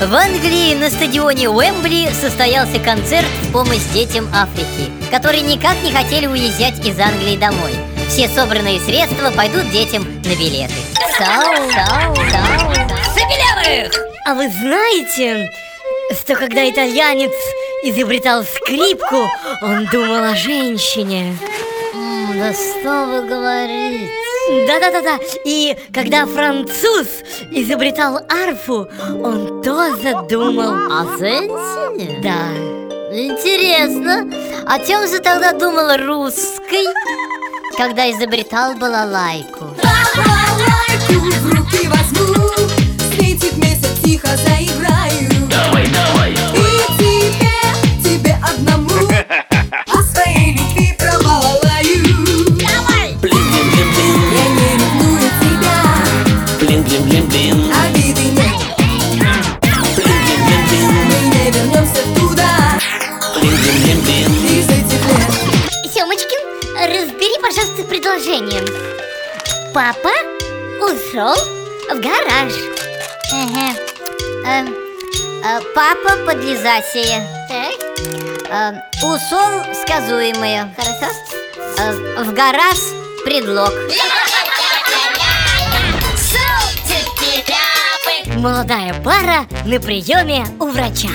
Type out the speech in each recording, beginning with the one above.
В Англии на стадионе Уэмбли состоялся концерт в помощь детям Африки, которые никак не хотели уезжать из Англии домой. Все собранные средства пойдут детям на билеты. Сау, сау, сау. Забелявых! А вы знаете, что когда итальянец изобретал скрипку, он думал о женщине? Да что вы говорите? Да-да-да-да. И когда француз изобретал арфу, он тоже думал О женщине? Да. Интересно. О чем же тогда думал русский, когда изобретал балалайку? Балалайку в руки возьму Светит месяц, тихо заиграю Из этих лет Семочкин, разбери, пожалуйста, предложение. Папа ушел в гараж. Ага. Э, э, Папа подлизасие. Так, Э, Ушел сказуемое. хорошо. Э, В гараж предлог. Молодая пара на приеме у врача.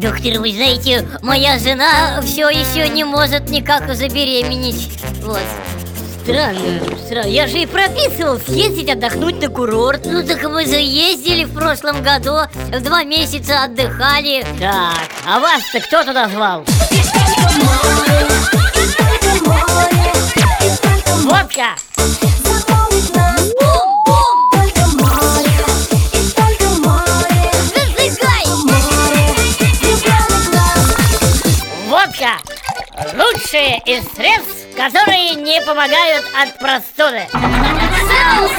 Доктор, вы знаете, моя жена все еще не может никак забеременеть. Вот. Странно, странно. Я же и прописывал съездить отдохнуть на курорт. Ну так мы же ездили в прошлом году, в два месяца отдыхали. Так, а вас-то кто туда звал? Лучшие из средств, которые не помогают от простуды. Соус,